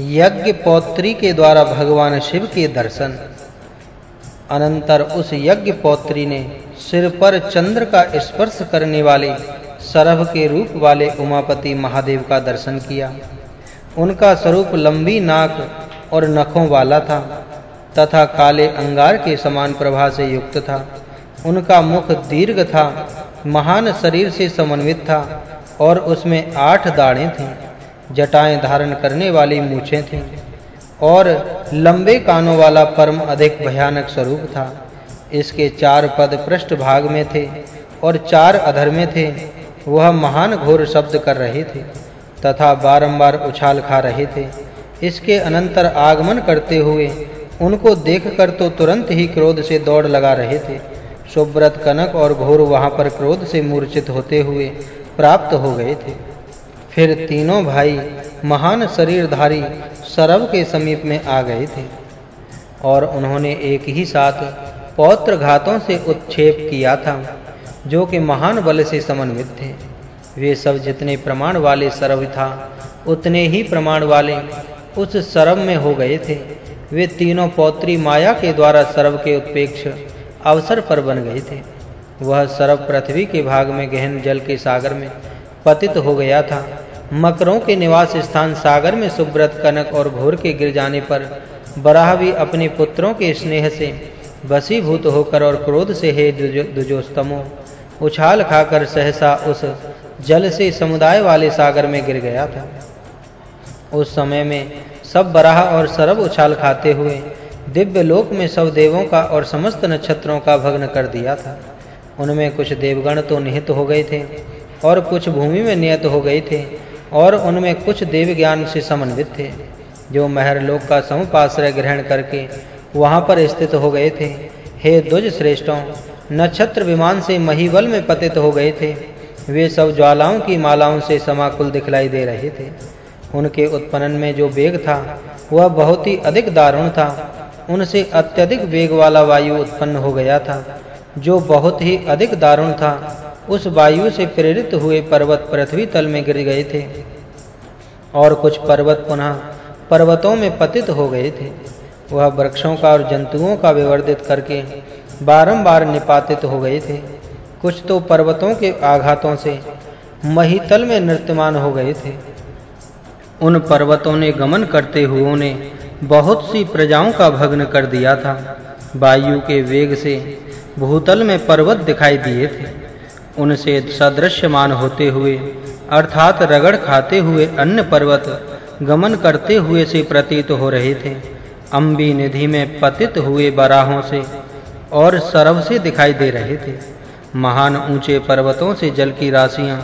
यज्ञ पौत्री के द्वारा भगवान शिव के दर्शन। अनंतर उस यज्ञ पौत्री ने सिर पर चंद्र का स्पर्श करने वाले सरभ के रूप वाले उमापति महादेव का दर्शन किया। उनका स्वरूप लंबी नाक और नखों वाला था तथा काले अंगार के समान प्रभा से युक्त था। उनका मुख दीर्घ था, महान शरीर से समन्वित था और उसमें आठ दाढ़ें थीं। जटाएँ धारण करने वाली मूछें थीं और लंबे कानों वाला परम अधिक भयानक स्वरूप था। इसके चार पद पृष्ठ भाग में थे और चार अधर में थे। वह महान घोर शब्द कर रहे थे तथा बारंबार उछाल खा रहे थे। इसके अनंतर आगमन करते हुए उनको देखकर तो तुरंत ही क्रोध से दौड़ लगा रहे थे। सुब्रत कनक और घोर वहाँ पर क्रोध से मूर्छित होते हुए प्राप्त हो गए थे। फिर तीनों भाई महान शरीरधारी सरव के समीप में आ गए थे और उन्होंने एक ही साथ पौत्र घातों से उत्क्षेप किया था, जो कि महान बल से समन्वित थे। वे सब जितने प्रमाण वाले सरव था, उतने ही प्रमाण वाले उस सरव में हो गए थे। वे तीनों पौत्री माया के द्वारा सरव के उत्पेक्ष अवसर पर बन गए थे। वह सरव पृथ्वी के भाग में गहन जल के सागर में पतित हो गया था। मकरों के निवास स्थान सागर में सुब्रत कनक और घोर के गिर जाने पर बराह भी अपने पुत्रों के स्नेह से वसीभूत होकर और क्रोध से हे दुजोस्तमो, उछाल खाकर सहसा उस जल से समुदाय वाले सागर में गिर गया था। उस समय में सब बराह और सरब उछाल खाते हुए दिव्य लोक में सब देवों का और समस्त नक्षत्रों का भग्न कर दिया था। उनमें कुछ देवगण तो निहित हो गए थे। और कुछ भूमि में नियत हो गए थे, और उनमें कुछ देव ज्ञान से समन्वित थे, जो महर लोक का समुपाश्रय ग्रहण करके वहाँ पर स्थित हो गए थे। हे द्वज श्रेष्ठों, नक्षत्र विमान से महीवल में पतित हो गए थे। वे सब ज्वालाओं की मालाओं से समाकुल दिखलाई दे रहे थे। उनके उत्पन्न में जो वेग था, वह बहुत ही अधिक दारुण था। उनसे अत्यधिक वेग वाला वायु उत्पन्न हो गया था, जो बहुत ही अधिक दारुण था। उस वायु से प्रेरित हुए पर्वत पृथ्वी तल में गिर गए थे। और कुछ पर्वत पुनः पर्वतों में पतित हो गए थे। वह वृक्षों का और जंतुओं का विवर्धित करके बारंबार निपातित हो गए थे। कुछ तो पर्वतों के आघातों से महीतल में नृत्यमान हो गए थे। उन पर्वतों ने गमन करते हुओं ने बहुत सी प्रजाओं का भग्न कर दिया था। वायु के वेग से भूतल में पर्वत दिखाई दिए थे। उनसे सदृश्यमान होते हुए, अर्थात रगड़ खाते हुए अन्य पर्वत गमन करते हुए से प्रतीत हो रहे थे। अंबी निधि में पतित हुए बराहों से और सरव से दिखाई दे रहे थे। महान ऊँचे पर्वतों से जल की राशियाँ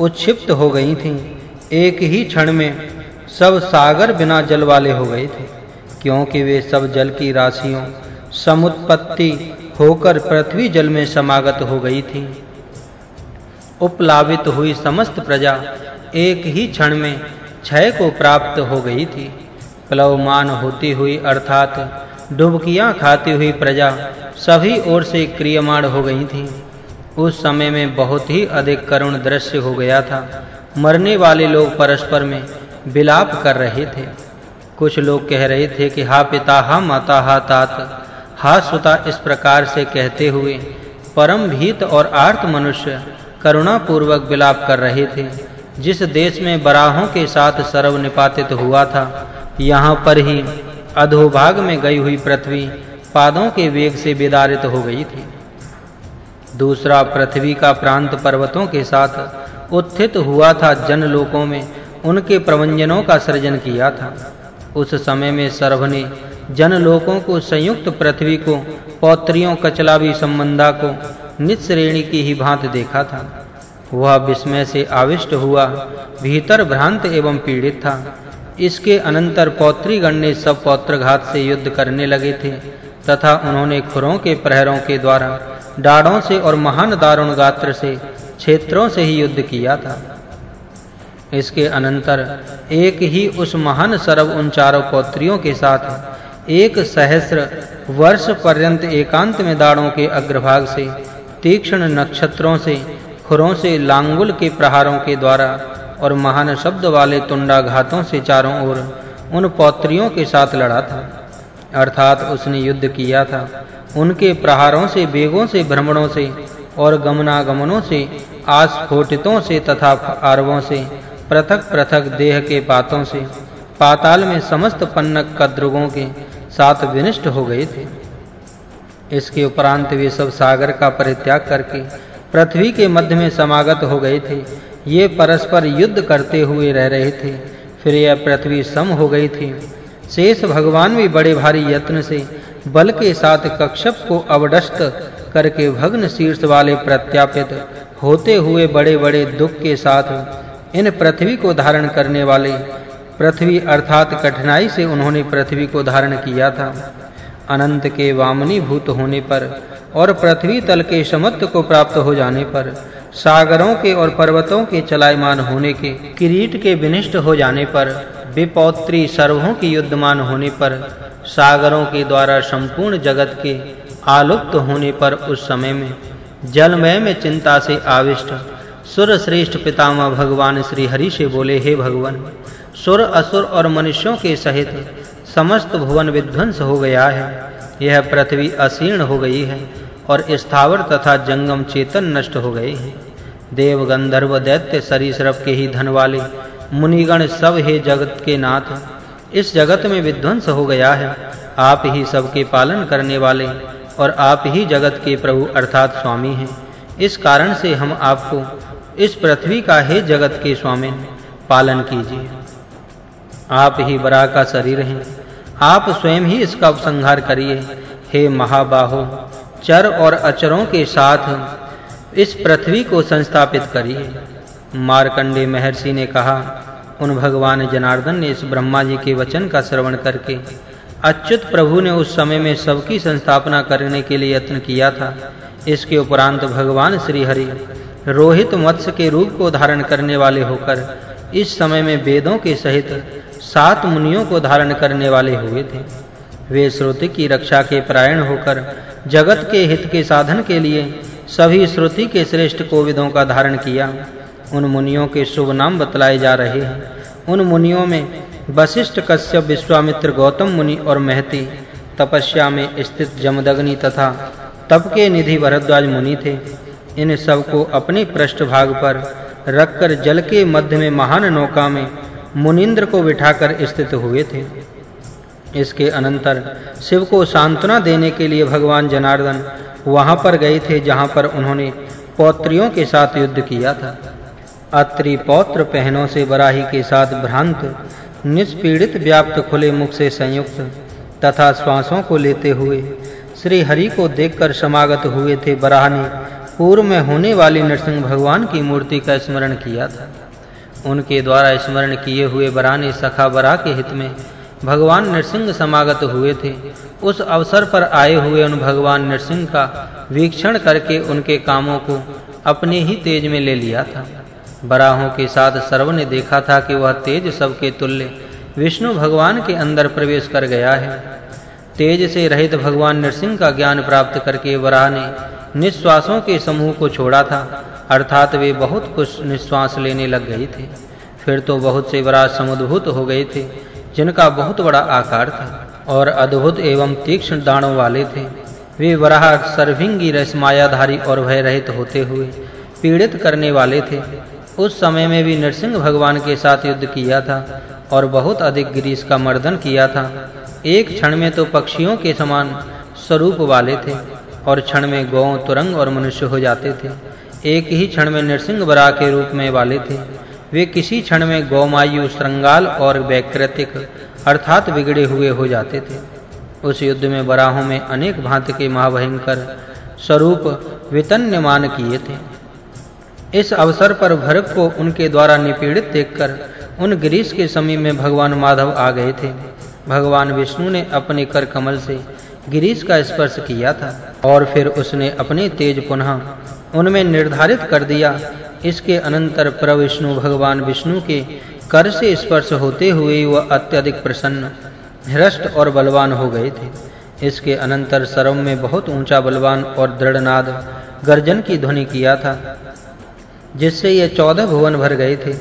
उच्छिप्त हो गई थीं। एक ही क्षण में सब सागर बिना जल वाले हो गए थे, क्योंकि वे सब जल की राशियों समुत्पत्ति होकर पृथ्वी जल में समागत हो गई थी। उपलावित हुई समस्त प्रजा एक ही क्षण में क्षय को प्राप्त हो गई थी। प्लवमान होती हुई अर्थात डुबकियाँ खाती हुई प्रजा सभी ओर से क्रियमाण हो गई थी। उस समय में बहुत ही अधिक करुण दृश्य हो गया था। मरने वाले लोग परस्पर में विलाप कर रहे थे। कुछ लोग कह रहे थे कि, हा पिता, हा माता, हा तात। हा सुता इस प्रकार से कहते हुए परम भीत और आर्त मनुष्य करुणा पूर्वक विलाप कर रहे थे। जिस देश में बराहों के साथ सर्व निपातित हुआ था, यहाँ पर ही अधोभाग में गई हुई पृथ्वी पादों के वेग से विदारित हो गई थी। दूसरा पृथ्वी का प्रांत पर्वतों के साथ उत्थित हुआ था, जन लोकों में उनके प्रवंजनों का सृजन किया था। उस समय में सर्व ने जन लोकों को संयुक्त पृथ्वी को, पौत्रियों कचलावी संबंधा को नित श्रेणी की ही भांति देखा था। वह विस्मय से आविष्ट हुआ, भीतर भ्रांत एवं पीड़ित था। इसके अनंतर पौत्रीगण ने सब पौत्रघात से युद्ध करने लगे थे, तथा उन्होंने खुरों के प्रहरों के द्वारा, डाड़ों से और महान दारुण गात्र से, क्षेत्रों से ही युद्ध किया था। इसके अनंतर एक ही उस महान सर्व उन चारों पौत्रियों के साथ, एक सहस्र वर्ष पर्यंत एकांत में दाड़ों के अग्रभाग से तीक्ष्ण नक्षत्रों से, खुरों से, लांगुल के प्रहारों के द्वारा और महान शब्द वाले तुंडाघातों से चारों ओर उन पौत्रियों के साथ लड़ा था। अर्थात उसने युद्ध किया था। उनके प्रहारों से, वेगों से, भ्रमणों से और गमनागमनों से, आस्फोटितों से तथा आरवों से पृथक-पृथक देह के पातों से, पाताल में समस्त पन्नक कद्रुगों के साथ विनिष्ट हो गए थे। इसके उपरांत वे सब सागर का परित्याग करके पृथ्वी के मध्य में समागत हो गए थे। ये परस्पर युद्ध करते हुए रह रहे थे। फिर यह पृथ्वी सम हो गई थी। शेष भगवान भी बड़े भारी यत्न से बल के साथ कक्षप को अवडस्त करके भग्न शीर्ष वाले प्रत्यापित होते हुए बड़े-बड़े दुख के साथ इन पृथ्वी को धारण करने वाले पृथ्वी अर्थात कठिनाई से उन्होंने पृथ्वी को धारण किया था। अनंत के वामनी भूत होने पर और पृथ्वी तल के समत्व को प्राप्त हो जाने पर, सागरों के और पर्वतों के चलायमान होने के, किरीट के विनिष्ट हो जाने पर, विपौत्री सर्वों की युद्धमान होने पर, सागरों के द्वारा संपूर्ण जगत के आलुप्त होने पर उस समय में, जलमय में चिंता से आविष्ट सुर श्रेष्ठ पितामह भगवान श्री हरि से बोले, हे भगवान, सुर असुर और मनुष्यों के सहित समस्त भुवन विध्वंस हो गया है। यह पृथ्वी असीर्ण हो गई है और स्थावर तथा जंगम चेतन नष्ट हो गए हैं। देव गंधर्व दैत्य सरीसृप के ही धन वाले मुनिगण सब हे जगत के नाथ, इस जगत में विध्वंस हो गया है। आप ही सबके पालन करने वाले और आप ही जगत के प्रभु अर्थात स्वामी हैं। इस कारण से हम आपको इस पृथ्वी का हे जगत के स्वामी पालन कीजिए। आप ही बरा का शरीर हैं। आप स्वयं ही इसका उपसंहार करिए। हे महाबाहो, चर और अचरों के साथ इस पृथ्वी को संस्थापित करिए। मार्कंडे महर्षि ने कहा, उन भगवान जनार्दन ने इस ब्रह्मा जी के वचन का श्रवण करके, अच्युत प्रभु ने उस समय में सबकी संस्थापना करने के लिए यत्न किया था। इसके उपरांत भगवान श्री हरि रोहित मत्स्य के रूप को धारण करने वाले होकर, इस समय में वेदों के सहित सात मुनियों को धारण करने वाले हुए थे। वे श्रुति की रक्षा के परायण होकर, जगत के हित के साधन के लिए सभी श्रुति के श्रेष्ठ कोविदों का धारण किया। उन मुनियों के शुभ नाम बतलाए जा रहे हैं। उन मुनियों में वशिष्ठ कश्यप, विश्वामित्र गौतम मुनि और महति, तपस्या में स्थित जमदग्नि तथा तप के निधि भरद्वाज मुनि थे। इन सबको अपने पृष्ठभाग पर रखकर जल के मध्य में महान नौका में मुनिंद्र को बिठाकर स्थित हुए थे। इसके अनंतर शिव को सांत्वना देने के लिए भगवान जनार्दन वहाँ पर गए थे, जहाँ पर उन्होंने पौत्रियों के साथ युद्ध किया था। अत्रि पौत्र पहनों से बराही के साथ भ्रांत, निष्पीड़ित व्याप्त खुले मुख से संयुक्त तथा श्वासों को लेते हुए श्री हरि को देखकर समागत हुए थे। बराह ने पूर्व में होने वाली नरसिंह भगवान की मूर्ति का स्मरण किया था। उनके द्वारा स्मरण किए हुए बराह ने सखा बराह के हित में भगवान नरसिंह समागत हुए थे। उस अवसर पर आए हुए उन भगवान नरसिंह का वीक्षण करके उनके कामों को अपने ही तेज में ले लिया था। बराहों के साथ सर्व ने देखा था कि वह तेज सबके तुल्य विष्णु भगवान के अंदर प्रवेश कर गया है। तेज से रहित भगवान नरसिंह का ज्ञान प्राप्त करके वराह ने निश्वासों के समूह को छोड़ा था, अर्थात वे बहुत कुछ निश्वास लेने लग गए थे। फिर तो बहुत से वराह समुद्भूत हो गए थे, जिनका बहुत बड़ा आकार था और अद्भुत एवं तीक्ष्ण दाणों वाले थे। वे वराह सर्विंगी रसमायाधारी और भय रहित होते हुए पीड़ित करने वाले थे। उस समय में भी नरसिंह भगवान के साथ युद्ध किया था और बहुत अधिक गिरीश का मर्दन किया था। एक क्षण में तो पक्षियों के समान स्वरूप वाले थे। और क्षण में गौ तुरंग और मनुष्य हो जाते थे। एक ही क्षण में नरसिंह बरा के रूप में वाले थे। वे किसी क्षण में गौमायु श्रृंगाल और वैकृतिक अर्थात बिगड़े हुए हो जाते थे। उस युद्ध में बराहों में अनेक भांति के महाभयंकर स्वरूप वितन्यमान किए थे। इस अवसर पर भरत को उनके द्वारा निपीड़ित देखकर उन गिरीश के समीप में भगवान माधव आ गए थे। भगवान विष्णु ने अपने कर कमल से गिरीश का स्पर्श किया था। और फिर उसने अपने तेज पुनः उनमें निर्धारित कर दिया, इसके अनंतर प्रविष्णु भगवान विष्णु के कर से स्पर्श होते हुए वह अत्यधिक प्रसन्न हृष्ट और बलवान हो गए थे। इसके अनंतर सर्व में बहुत ऊँचा बलवान और दृढ़नाद गर्जन की ध्वनि किया था, जिससे ये चौदह भुवन भर गए थे,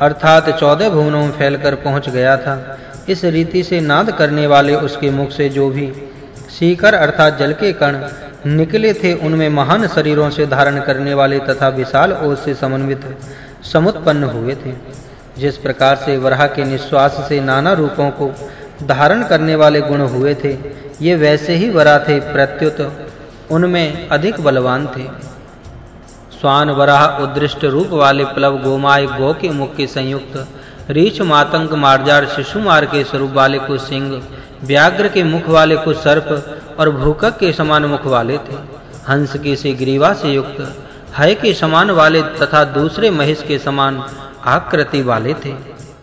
अर्थात चौदह भुवनों में फैलकर पहुँच गया था। इस रीति से नाद करने वाले उसके मुख से जो भी सीकर अर्थात जल के कण निकले थे, उनमें महान शरीरों से धारण करने वाले तथा विशाल ओज से समन्वित समुत्पन्न हुए थे। जिस प्रकार से वराह के निश्वास से नाना रूपों को धारण करने वाले गुण हुए थे, ये वैसे ही वरा थे, प्रत्युत उनमें अधिक बलवान थे। स्वान वराह उद्दृष्ट रूप वाले प्लव गोमाय गो के मुख के संयुक्त, रीछ मातंग मार्जार शिशुमार के स्वरूप वाले को सिंह व्याघ्र के मुख वाले को सर्प और भूकक के समान मुख वाले थे। हंस के से ग्रीवा से युक्त हय के समान वाले तथा दूसरे महेश के समान आकृति वाले थे।